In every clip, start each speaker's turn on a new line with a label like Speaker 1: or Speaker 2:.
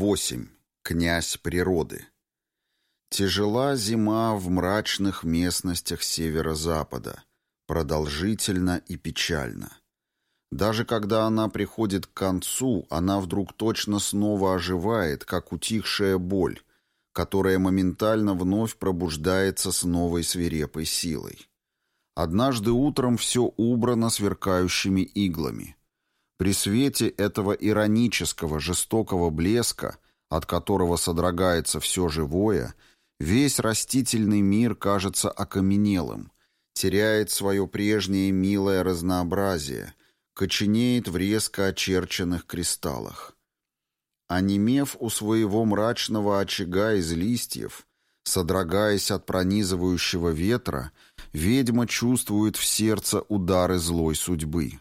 Speaker 1: 8. Князь природы. Тяжела зима в мрачных местностях северо-запада, продолжительно и печально. Даже когда она приходит к концу, она вдруг точно снова оживает, как утихшая боль, которая моментально вновь пробуждается с новой свирепой силой. Однажды утром все убрано сверкающими иглами. При свете этого иронического, жестокого блеска, от которого содрогается все живое, весь растительный мир кажется окаменелым, теряет свое прежнее милое разнообразие, коченеет в резко очерченных кристаллах. Онемев у своего мрачного очага из листьев, содрогаясь от пронизывающего ветра, ведьма чувствует в сердце удары злой судьбы.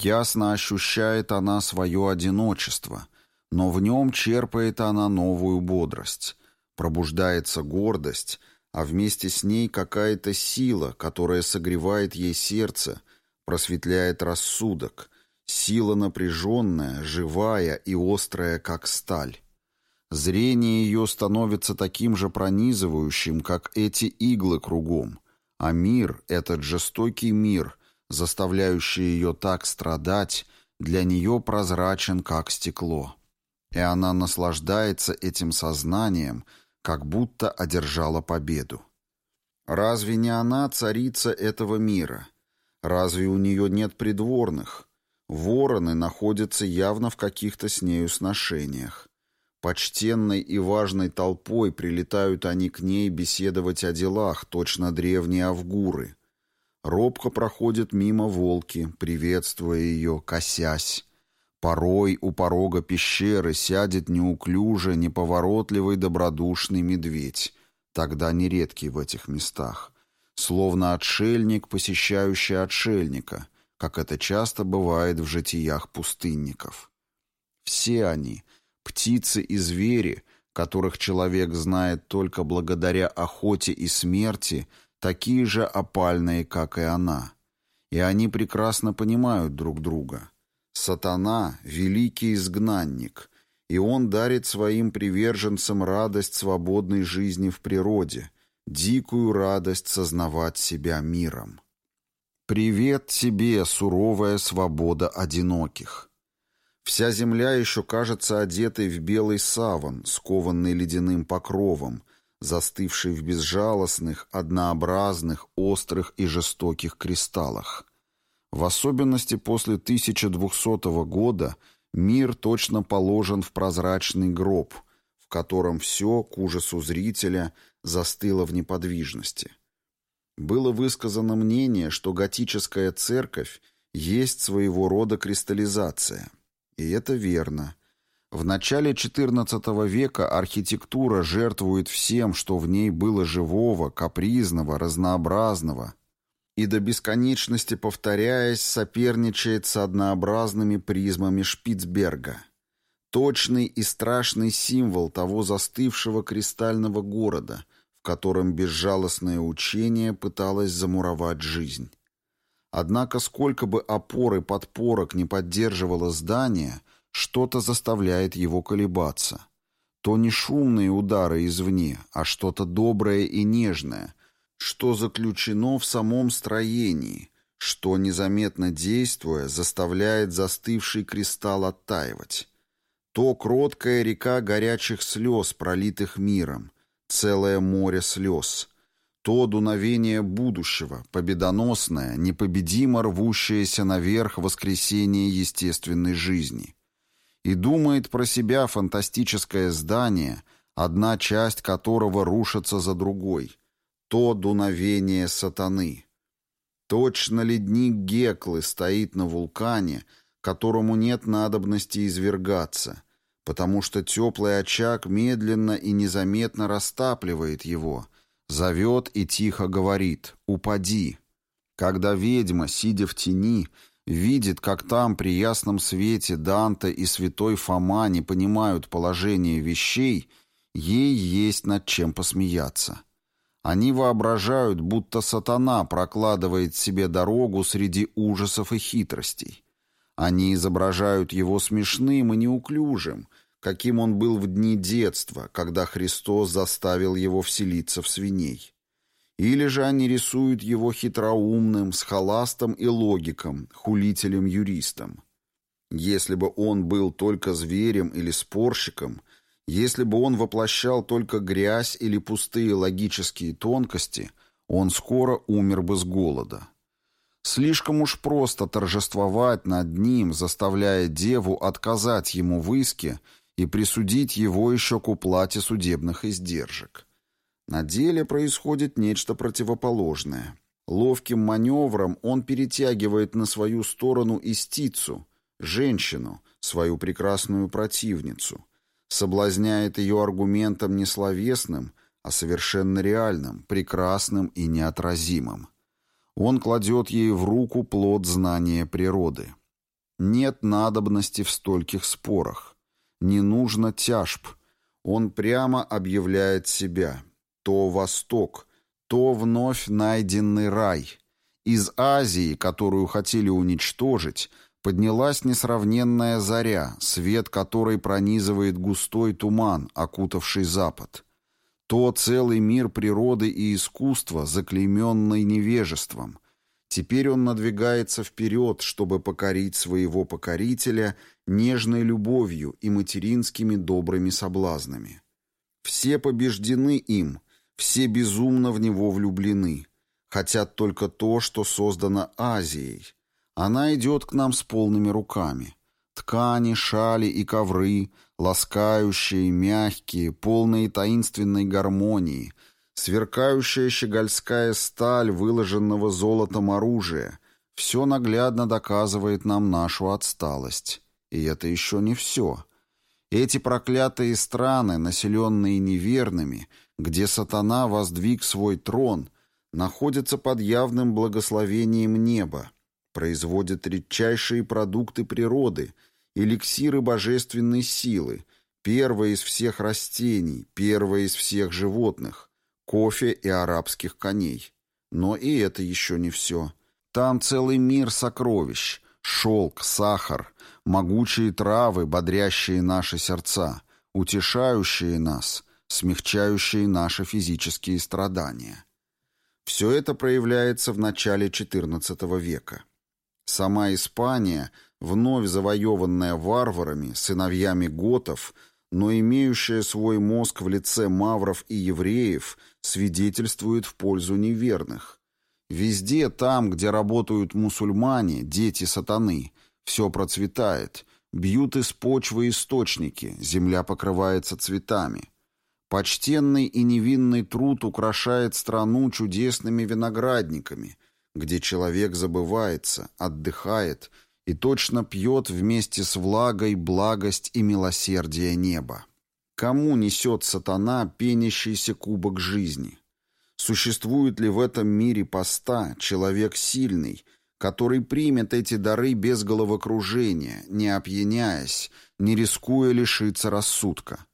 Speaker 1: Ясно ощущает она свое одиночество, но в нем черпает она новую бодрость. Пробуждается гордость, а вместе с ней какая-то сила, которая согревает ей сердце, просветляет рассудок, Сила напряженная, живая и острая, как сталь. Зрение ее становится таким же пронизывающим, как эти иглы кругом. А мир, этот жестокий мир, заставляющий ее так страдать, для нее прозрачен, как стекло. И она наслаждается этим сознанием, как будто одержала победу. Разве не она царица этого мира? Разве у нее нет придворных? Вороны находятся явно в каких-то с нею сношениях. Почтенной и важной толпой прилетают они к ней беседовать о делах, точно древние авгуры. Робко проходят мимо волки, приветствуя ее, косясь. Порой у порога пещеры сядет неуклюже, неповоротливый добродушный медведь, тогда нередкий в этих местах, словно отшельник, посещающий отшельника — как это часто бывает в житиях пустынников. Все они, птицы и звери, которых человек знает только благодаря охоте и смерти, такие же опальные, как и она. И они прекрасно понимают друг друга. Сатана — великий изгнанник, и он дарит своим приверженцам радость свободной жизни в природе, дикую радость сознавать себя миром. Привет тебе, суровая свобода одиноких. Вся земля еще кажется одетой в белый саван, скованный ледяным покровом, застывший в безжалостных, однообразных, острых и жестоких кристаллах. В особенности после 1200 года мир точно положен в прозрачный гроб, в котором все, к ужасу зрителя, застыло в неподвижности. Было высказано мнение, что готическая церковь есть своего рода кристаллизация. И это верно. В начале XIV века архитектура жертвует всем, что в ней было живого, капризного, разнообразного, и до бесконечности повторяясь, соперничает с однообразными призмами Шпицберга. Точный и страшный символ того застывшего кристального города, в котором безжалостное учение пыталось замуровать жизнь. Однако сколько бы опор и подпорок не поддерживало здание, что-то заставляет его колебаться. То не шумные удары извне, а что-то доброе и нежное, что заключено в самом строении, что, незаметно действуя, заставляет застывший кристалл оттаивать. То кроткая река горячих слез, пролитых миром, целое море слез. То дуновение будущего, победоносное, непобедимо рвущееся наверх воскресение естественной жизни. И думает про себя фантастическое здание, одна часть которого рушится за другой. То дуновение сатаны. Точно ледник Геклы стоит на вулкане, которому нет надобности извергаться — потому что теплый очаг медленно и незаметно растапливает его, зовет и тихо говорит «Упади». Когда ведьма, сидя в тени, видит, как там при ясном свете Данте и святой Фома не понимают положение вещей, ей есть над чем посмеяться. Они воображают, будто сатана прокладывает себе дорогу среди ужасов и хитростей. Они изображают его смешным и неуклюжим, каким он был в дни детства, когда Христос заставил его вселиться в свиней. Или же они рисуют его хитроумным, схоластом и логиком, хулителем-юристом. Если бы он был только зверем или спорщиком, если бы он воплощал только грязь или пустые логические тонкости, он скоро умер бы с голода. Слишком уж просто торжествовать над ним, заставляя деву отказать ему в иске и присудить его еще к уплате судебных издержек. На деле происходит нечто противоположное. Ловким маневром он перетягивает на свою сторону истицу, женщину, свою прекрасную противницу, соблазняет ее аргументом не словесным, а совершенно реальным, прекрасным и неотразимым. Он кладет ей в руку плод знания природы. Нет надобности в стольких спорах. Не нужно тяжб. Он прямо объявляет себя. То Восток, то вновь найденный рай. Из Азии, которую хотели уничтожить, поднялась несравненная заря, свет которой пронизывает густой туман, окутавший Запад. То целый мир природы и искусства, заклейменный невежеством. Теперь он надвигается вперед, чтобы покорить своего покорителя нежной любовью и материнскими добрыми соблазнами. Все побеждены им, все безумно в него влюблены, хотят только то, что создано Азией. Она идет к нам с полными руками. Ткани, шали и ковры, ласкающие, мягкие, полные таинственной гармонии, сверкающая щегольская сталь выложенного золотом оружия — все наглядно доказывает нам нашу отсталость. И это еще не все. Эти проклятые страны, населенные неверными, где сатана воздвиг свой трон, находятся под явным благословением неба, производят редчайшие продукты природы, эликсиры божественной силы, первое из всех растений, первое из всех животных, кофе и арабских коней. Но и это еще не все. Там целый мир сокровищ, шелк, сахар, могучие травы, бодрящие наши сердца, утешающие нас, смягчающие наши физические страдания. Все это проявляется в начале XIV века. Сама Испания, вновь завоеванная варварами, сыновьями готов, но имеющая свой мозг в лице мавров и евреев, свидетельствует в пользу неверных. Везде там, где работают мусульмане, дети сатаны, все процветает, бьют из почвы источники, земля покрывается цветами. Почтенный и невинный труд украшает страну чудесными виноградниками – где человек забывается, отдыхает и точно пьет вместе с влагой благость и милосердие неба. Кому несет сатана пенящийся кубок жизни? Существует ли в этом мире поста человек сильный, который примет эти дары без головокружения, не опьяняясь, не рискуя лишиться рассудка?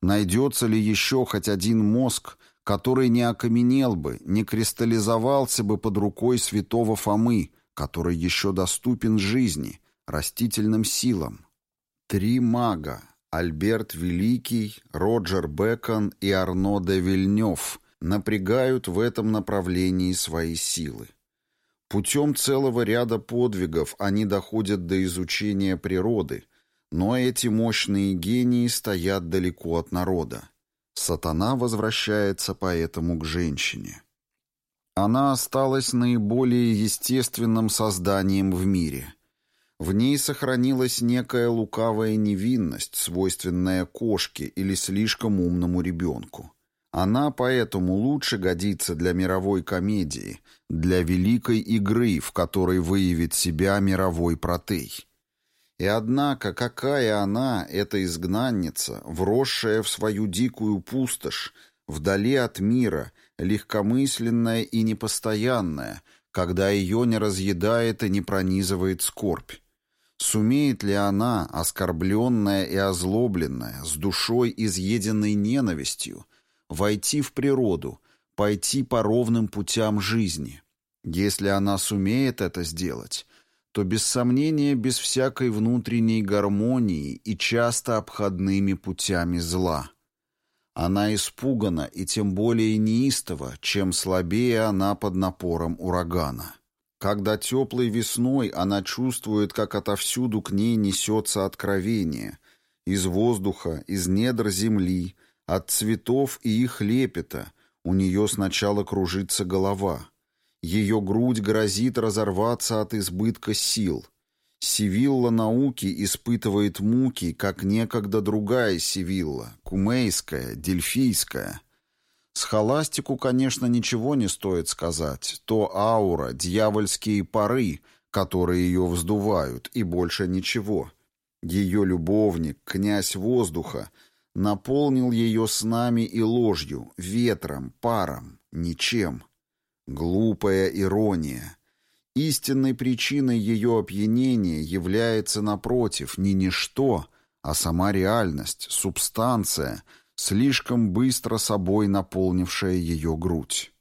Speaker 1: Найдется ли еще хоть один мозг, который не окаменел бы, не кристаллизовался бы под рукой святого Фомы, который еще доступен жизни, растительным силам. Три мага – Альберт Великий, Роджер Бекон и Арно де Вильнёв – напрягают в этом направлении свои силы. Путем целого ряда подвигов они доходят до изучения природы, но эти мощные гении стоят далеко от народа. Сатана возвращается поэтому к женщине. Она осталась наиболее естественным созданием в мире. В ней сохранилась некая лукавая невинность, свойственная кошке или слишком умному ребенку. Она поэтому лучше годится для мировой комедии, для великой игры, в которой выявит себя мировой протей. И однако, какая она, эта изгнанница, вросшая в свою дикую пустошь, вдали от мира, легкомысленная и непостоянная, когда ее не разъедает и не пронизывает скорбь. Сумеет ли она, оскорбленная и озлобленная, с душой изъеденной ненавистью, войти в природу, пойти по ровным путям жизни? Если она сумеет это сделать, то без сомнения без всякой внутренней гармонии и часто обходными путями зла. Она испугана и тем более неистова, чем слабее она под напором урагана. Когда теплой весной она чувствует, как отовсюду к ней несется откровение, из воздуха, из недр земли, от цветов и их лепета, у нее сначала кружится голова. Ее грудь грозит разорваться от избытка сил. Сивилла науки испытывает муки, как некогда другая Сивилла, кумейская, дельфийская. Схоластику, конечно, ничего не стоит сказать. То аура, дьявольские пары, которые ее вздувают, и больше ничего. Ее любовник, князь воздуха, наполнил ее снами и ложью, ветром, паром, ничем. Глупая ирония. Истинной причиной ее опьянения является, напротив, не ничто, а сама реальность, субстанция, слишком быстро собой наполнившая ее грудь.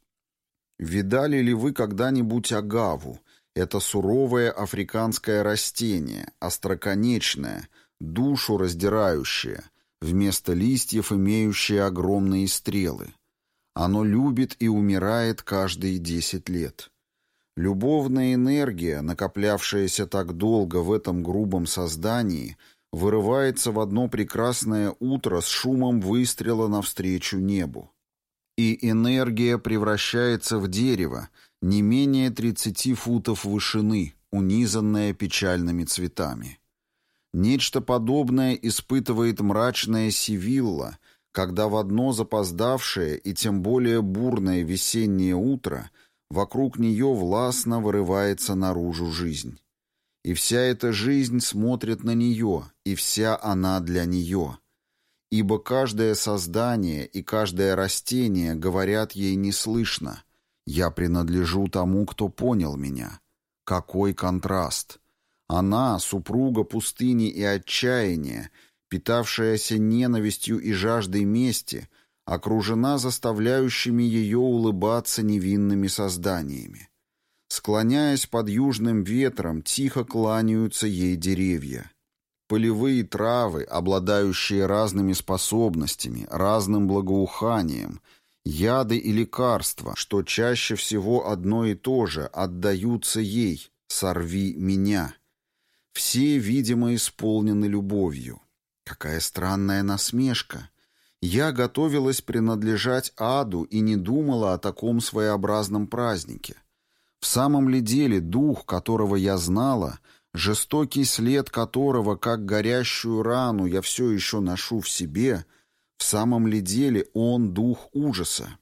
Speaker 1: Видали ли вы когда-нибудь агаву? Это суровое африканское растение, остроконечное, душу раздирающее, вместо листьев имеющее огромные стрелы. Оно любит и умирает каждые десять лет. Любовная энергия, накоплявшаяся так долго в этом грубом создании, вырывается в одно прекрасное утро с шумом выстрела навстречу небу. И энергия превращается в дерево, не менее 30 футов вышины, унизанное печальными цветами. Нечто подобное испытывает мрачная Сивилла, когда в одно запоздавшее и тем более бурное весеннее утро – Вокруг нее властно вырывается наружу жизнь. И вся эта жизнь смотрит на нее, и вся она для нее. Ибо каждое создание и каждое растение говорят ей неслышно «Я принадлежу тому, кто понял меня». Какой контраст! Она, супруга пустыни и отчаяния, питавшаяся ненавистью и жаждой мести, окружена заставляющими ее улыбаться невинными созданиями. Склоняясь под южным ветром, тихо кланяются ей деревья. Полевые травы, обладающие разными способностями, разным благоуханием, яды и лекарства, что чаще всего одно и то же, отдаются ей «сорви меня». Все, видимо, исполнены любовью. Какая странная насмешка! Я готовилась принадлежать аду и не думала о таком своеобразном празднике. В самом ли деле дух, которого я знала, жестокий след которого, как горящую рану, я все еще ношу в себе, в самом ли деле он дух ужаса?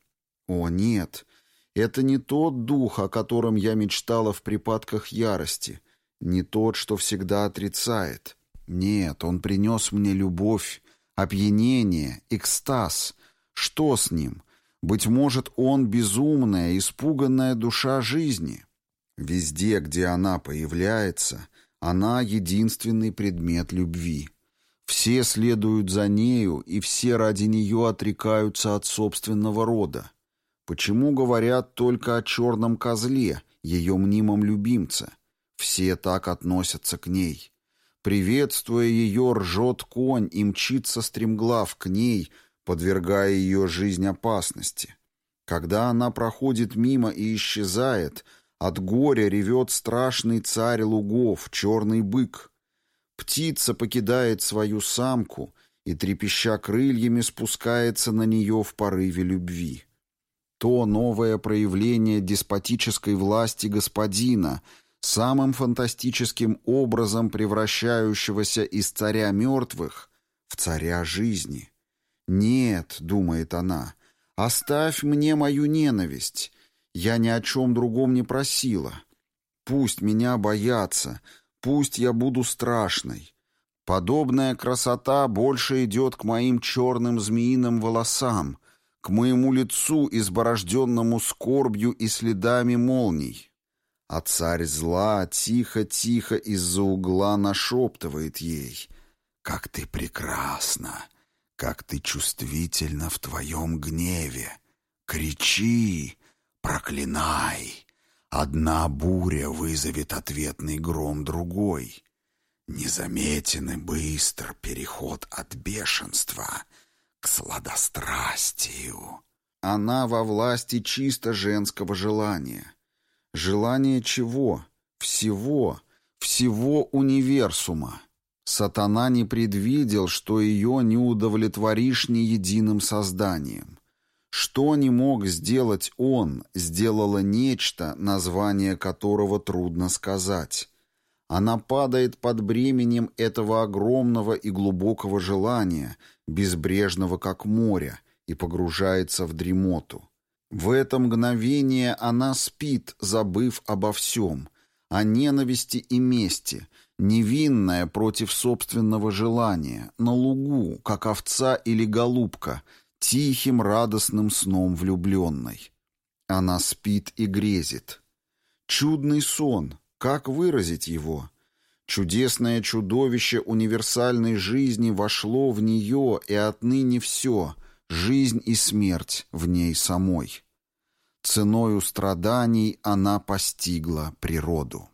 Speaker 1: О, нет, это не тот дух, о котором я мечтала в припадках ярости, не тот, что всегда отрицает. Нет, он принес мне любовь, Опьянение, экстаз. Что с ним? Быть может, он безумная, испуганная душа жизни. Везде, где она появляется, она единственный предмет любви. Все следуют за нею, и все ради нее отрекаются от собственного рода. Почему говорят только о черном козле, ее мнимом любимце? Все так относятся к ней. Приветствуя ее, ржет конь и мчится стремглав к ней, подвергая ее жизнь опасности. Когда она проходит мимо и исчезает, от горя ревет страшный царь лугов, черный бык. Птица покидает свою самку и, трепеща крыльями, спускается на нее в порыве любви. То новое проявление деспотической власти господина — самым фантастическим образом превращающегося из царя мертвых в царя жизни. «Нет», — думает она, — «оставь мне мою ненависть. Я ни о чем другом не просила. Пусть меня боятся, пусть я буду страшной. Подобная красота больше идет к моим черным змеиным волосам, к моему лицу, изборожденному скорбью и следами молний. А царь зла тихо-тихо из-за угла нашептывает ей. «Как ты прекрасна! Как ты чувствительна в твоем гневе! Кричи! Проклинай! Одна буря вызовет ответный гром другой. Незаметен и быстр переход от бешенства к сладострастию. Она во власти чисто женского желания. Желание чего? Всего, всего универсума. Сатана не предвидел, что ее не удовлетворишь ни единым созданием. Что не мог сделать он, сделало нечто, название которого трудно сказать. Она падает под бременем этого огромного и глубокого желания, безбрежного как море, и погружается в дремоту. В это мгновение она спит, забыв обо всем, о ненависти и мести, невинная против собственного желания, на лугу, как овца или голубка, тихим радостным сном влюбленной. Она спит и грезит. Чудный сон, как выразить его? Чудесное чудовище универсальной жизни вошло в нее, и отныне все — жизнь и смерть в ней самой. Ценою страданий она постигла природу.